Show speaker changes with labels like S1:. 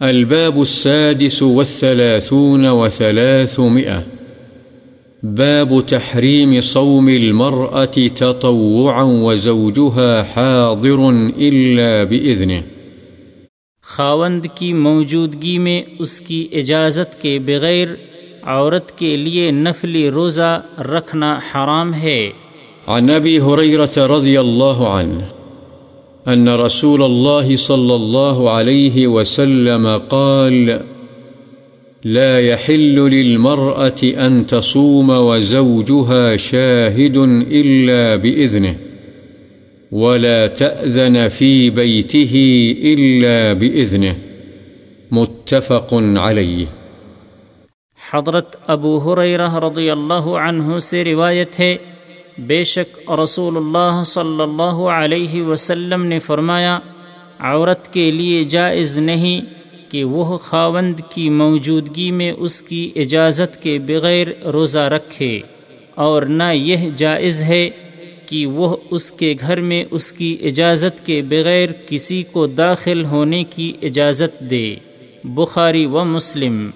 S1: الباب السادس والثلاثون وثلاثمئة باب تحريم صوم المرأة تطوعا وزوجها حاضر إلا بإذنه.
S2: خاوند کی موجودگی میں اس کی اجازت کے بغیر عورت کے لیے نفلی روزہ رکھنا حرام ہے۔
S1: عن أبي هريرة رضي الله عنه أن رسول الله صلى الله عليه وسلم قال، لا يحل للمرأة أن تصوم وزوجها شاهد إلا بإذنه، ولا تأذن في بيته إلا بإذنه، متفق عليه.
S2: حضرت ابو حریرہ رضی اللہ عنہ سے روایت ہے بے شک رسول اللہ صلی اللہ علیہ وسلم نے فرمایا، عورت کے لیے جائز نہیں کہ وہ خاوند کی موجودگی میں اس کی اجازت کے بغیر روزہ رکھے، اور نہ یہ جائز ہے کہ وہ اس کے گھر میں اس کی اجازت کے بغیر کسی کو داخل ہونے کی اجازت دے۔ بخاری و مسلم